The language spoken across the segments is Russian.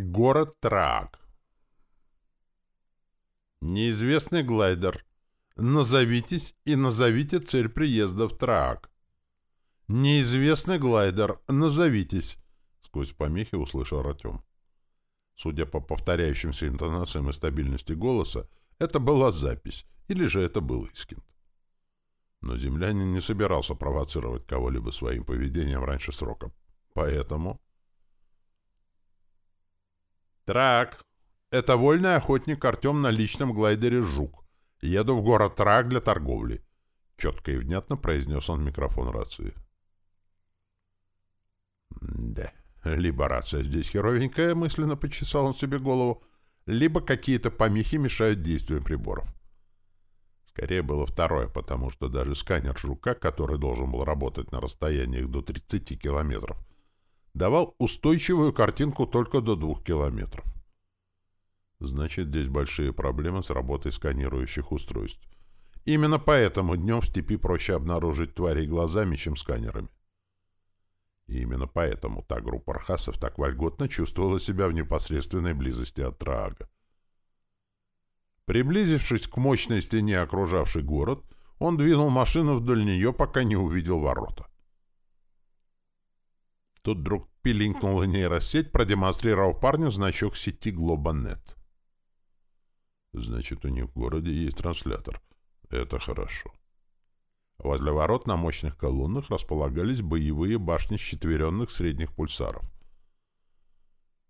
Город Трак. Неизвестный глайдер. Назовитесь и назовите цель приезда в Трак. Неизвестный глайдер. Назовитесь. Сквозь помехи услышал Артем. Судя по повторяющимся интонациям и стабильности голоса, это была запись, или же это был Искин. Но землянин не собирался провоцировать кого-либо своим поведением раньше срока. Поэтому... «Трак! Это вольный охотник Артем на личном глайдере «Жук». Еду в город Трак для торговли», — четко и внятно произнес он в микрофон рации. «Да, либо рация здесь херовенькая», — мысленно почесал он себе голову, либо какие-то помехи мешают действию приборов. Скорее было второе, потому что даже сканер «Жука», который должен был работать на расстояниях до 30 километров, давал устойчивую картинку только до двух километров. Значит, здесь большие проблемы с работой сканирующих устройств. Именно поэтому днем в степи проще обнаружить тварей глазами, чем сканерами. И именно поэтому та группа архасов так вольготно чувствовала себя в непосредственной близости от Траага. Приблизившись к мощной стене, окружавшей город, он двинул машину вдоль нее, пока не увидел ворота. Тут вдруг пилинкнула нейросеть, продемонстрировав парню значок сети Глобанет. Значит, у них в городе есть транслятор. Это хорошо. Возле ворот на мощных колоннах располагались боевые башни щетверенных средних пульсаров.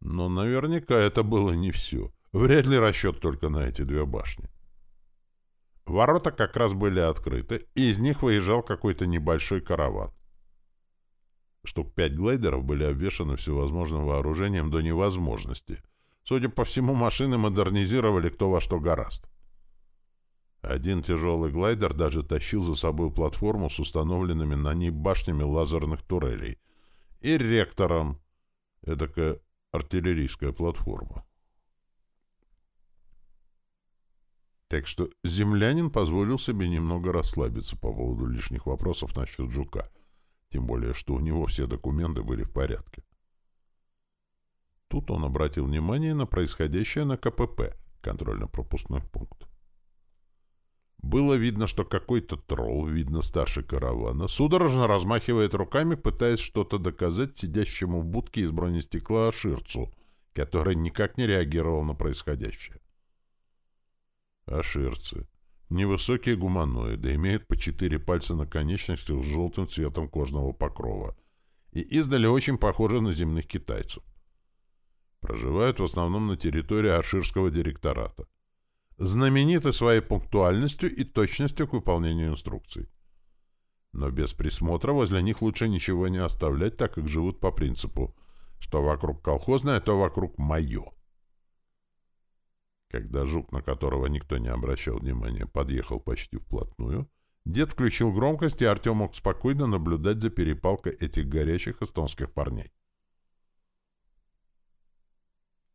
Но наверняка это было не все. Вряд ли расчет только на эти две башни. Ворота как раз были открыты, и из них выезжал какой-то небольшой караван. Штук пять глайдеров были обвешаны всевозможным вооружением до невозможности. Судя по всему, машины модернизировали кто во что гораст. Один тяжелый глайдер даже тащил за собой платформу с установленными на ней башнями лазерных турелей и ректором, эдакая артиллерийская платформа. Так что землянин позволил себе немного расслабиться по поводу лишних вопросов насчет жука — тем более, что у него все документы были в порядке. Тут он обратил внимание на происходящее на КПП, контрольно-пропускной пункт. Было видно, что какой-то тролл, видно старший каравана, судорожно размахивает руками, пытаясь что-то доказать сидящему в будке из бронестекла Аширцу, который никак не реагировал на происходящее. Аширцы. Невысокие гуманоиды имеют по четыре пальца на конечностях с желтым цветом кожного покрова и издали очень похожи на земных китайцев. Проживают в основном на территории Арширского директората. Знамениты своей пунктуальностью и точностью к выполнению инструкций. Но без присмотра возле них лучше ничего не оставлять, так как живут по принципу, что вокруг колхозное, то вокруг мое. Когда жук, на которого никто не обращал внимания, подъехал почти вплотную, дед включил громкость, и Артем мог спокойно наблюдать за перепалкой этих горячих эстонских парней.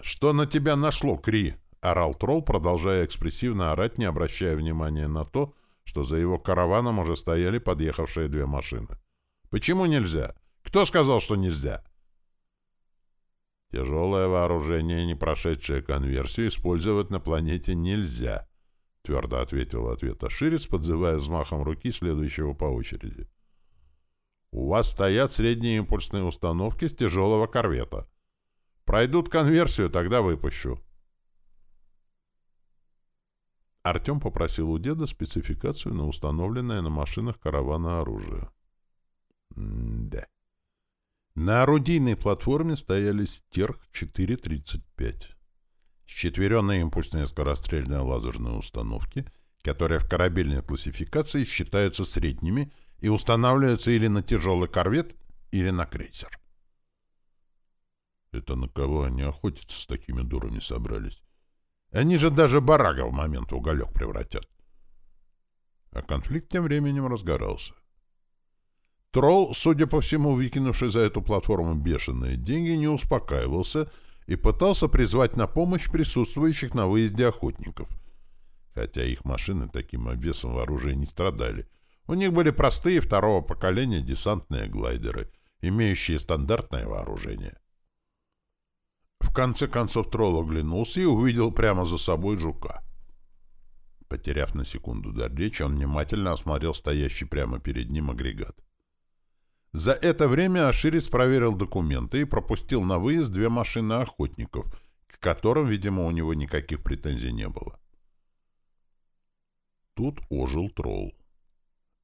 «Что на тебя нашло, Кри?» — орал тролл, продолжая экспрессивно орать, не обращая внимания на то, что за его караваном уже стояли подъехавшие две машины. «Почему нельзя? Кто сказал, что нельзя?» Тяжелое вооружение, не прошедшее конверсию, использовать на планете нельзя, — твердо ответил ответ Аширец, подзывая взмахом руки следующего по очереди. У вас стоят средние импульсные установки с тяжелого корвета. Пройдут конверсию, тогда выпущу. Артем попросил у деда спецификацию на установленное на машинах каравана оружие. М-да. На орудийной платформе стояли Стерх-435. Счетверенные импульсные скорострельные лазерные установки, которые в корабельной классификации считаются средними и устанавливаются или на тяжелый корвет, или на крейсер. Это на кого они охотятся с такими дурами собрались? Они же даже барага в момент уголек превратят. А конфликт тем временем разгорался. Тролл, судя по всему, выкинувший за эту платформу бешеные деньги, не успокаивался и пытался призвать на помощь присутствующих на выезде охотников. Хотя их машины таким обвесом вооружения не страдали. У них были простые второго поколения десантные глайдеры, имеющие стандартное вооружение. В конце концов тролл оглянулся и увидел прямо за собой жука. Потеряв на секунду дар речи, он внимательно осмотрел стоящий прямо перед ним агрегат. За это время Аширец проверил документы и пропустил на выезд две машины охотников, к которым, видимо, у него никаких претензий не было. Тут ожил тролл.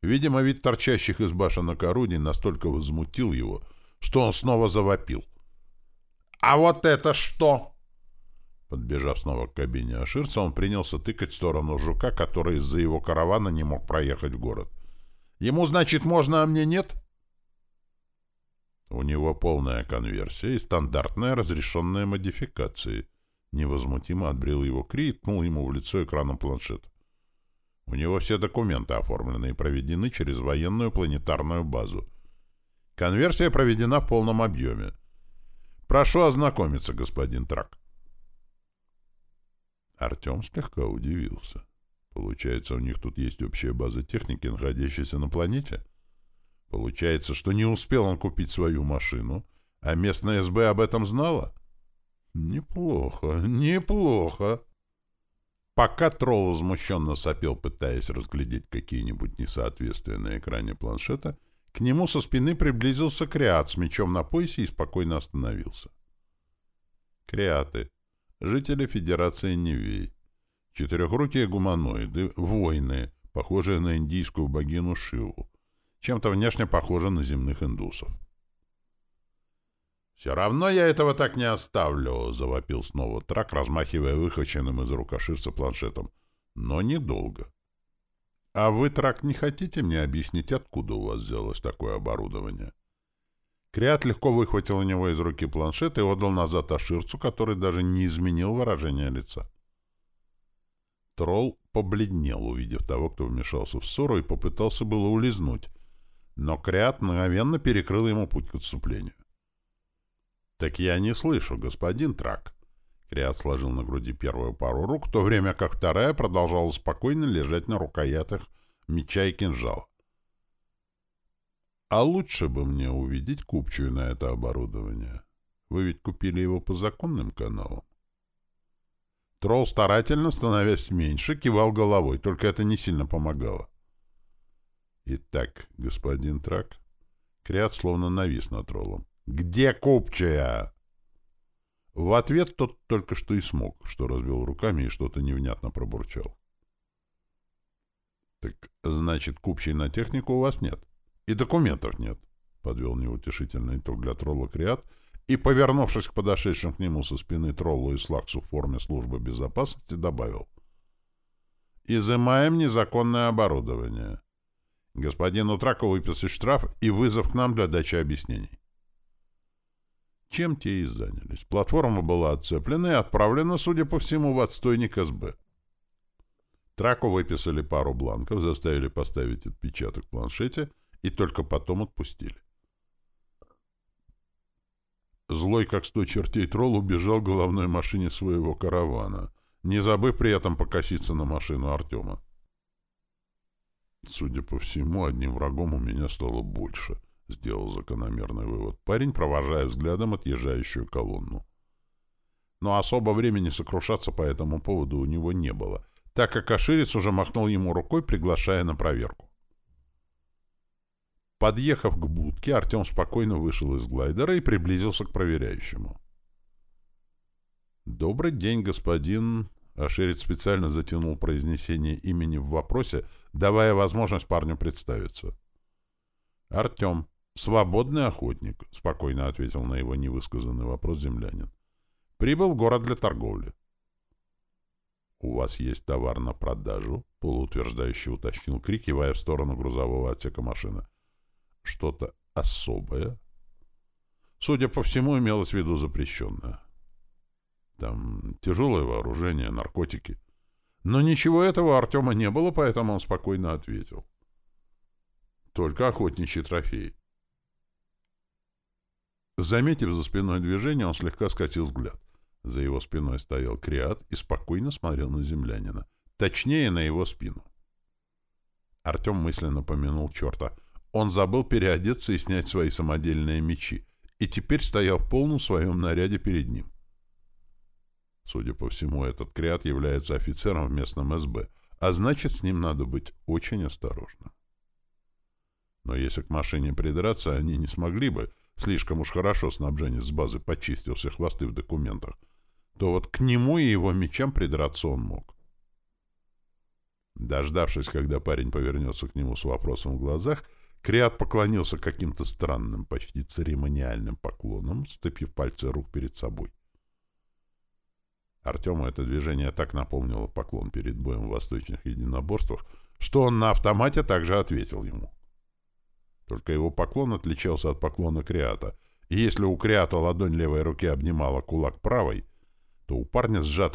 Видимо, вид торчащих из башенок орудий настолько возмутил его, что он снова завопил. «А вот это что?» Подбежав снова к кабине Аширца, он принялся тыкать в сторону жука, который из-за его каравана не мог проехать в город. «Ему, значит, можно, а мне нет?» У него полная конверсия и стандартная разрешенная модификации. Невозмутимо отбрил его Кри и ткнул ему в лицо экраном планшета. У него все документы оформлены и проведены через военную планетарную базу. Конверсия проведена в полном объеме. Прошу ознакомиться, господин Трак. Артем слегка удивился. Получается, у них тут есть общая база техники, находящаяся на планете? Получается, что не успел он купить свою машину, а местная СБ об этом знала? Неплохо, неплохо. Пока тролл возмущенно сопел, пытаясь разглядеть какие-нибудь несоответствия на экране планшета, к нему со спины приблизился Криат с мечом на поясе и спокойно остановился. Криаты жители Федерации Невей. Четырехрукие гуманоиды, воины, похожие на индийскую богиню Шиву, чем-то внешне похожи на земных индусов. «Все равно я этого так не оставлю», — завопил снова трак, размахивая выхваченным из рукоширца планшетом. «Но недолго». «А вы, трак, не хотите мне объяснить, откуда у вас взялось такое оборудование?» Криат легко выхватил у него из руки планшет и отдал назад Аширцу, который даже не изменил выражение лица. Тролл побледнел, увидев того, кто вмешался в ссору, и попытался было улизнуть, но Криат мгновенно перекрыл ему путь к отступлению. «Так я не слышу, господин Трак». Криат сложил на груди первую пару рук, в то время как вторая продолжала спокойно лежать на рукоятах меча и кинжала. А лучше бы мне увидеть купчую на это оборудование. Вы ведь купили его по законным каналам. Тролл старательно, становясь меньше, кивал головой, только это не сильно помогало. Итак, господин Трак, Крят словно навис над троллом. «Где купчая?» В ответ тот только что и смог, что развел руками и что-то невнятно пробурчал. «Так, значит, купчей на технику у вас нет?» И документов нет, — подвел неутешительный итог для тролла Криат, и, повернувшись к подошедшим к нему со спины троллу и слаксу в форме службы безопасности, добавил. «Изымаем незаконное оборудование. Господину Траку выписать штраф и вызов к нам для дачи объяснений». Чем те и занялись. Платформа была отцеплена и отправлена, судя по всему, в отстойник СБ. Траку выписали пару бланков, заставили поставить отпечаток в планшете — и только потом отпустили. Злой, как сто чертей, тролл убежал к головной машине своего каравана, не забыв при этом покоситься на машину Артема. Судя по всему, одним врагом у меня стало больше, — сделал закономерный вывод парень, провожая взглядом отъезжающую колонну. Но особо времени сокрушаться по этому поводу у него не было, так как Аширец уже махнул ему рукой, приглашая на проверку. Подъехав к будке, Артем спокойно вышел из глайдера и приблизился к проверяющему. «Добрый день, господин...» Ашерец специально затянул произнесение имени в вопросе, давая возможность парню представиться. «Артем, свободный охотник», — спокойно ответил на его невысказанный вопрос землянин. «Прибыл в город для торговли». «У вас есть товар на продажу?» — полуутверждающе уточнил Крик, кивая в сторону грузового отсека машины что-то особое. Судя по всему, имелось в виду запрещенное. Там тяжелое вооружение, наркотики. Но ничего этого Артема не было, поэтому он спокойно ответил. Только охотничьи трофеи. Заметив за спиной движение, он слегка скатил взгляд. За его спиной стоял Криат и спокойно смотрел на землянина. Точнее, на его спину. Артем мысленно помянул черта — он забыл переодеться и снять свои самодельные мечи, и теперь стоял в полном своем наряде перед ним. Судя по всему, этот Криат является офицером в местном СБ, а значит, с ним надо быть очень осторожным. Но если к машине придраться, они не смогли бы, слишком уж хорошо снабженец с базы почистил все хвосты в документах, то вот к нему и его мечам придраться он мог. Дождавшись, когда парень повернется к нему с вопросом в глазах, Криат поклонился каким-то странным, почти церемониальным поклоном, сцепив пальцы рук перед собой. Артему это движение так напомнило поклон перед боем в восточных единоборствах, что он на автомате также ответил ему. Только его поклон отличался от поклона Криата, и если у Криата ладонь левой руки обнимала кулак правой, то у парня сжатый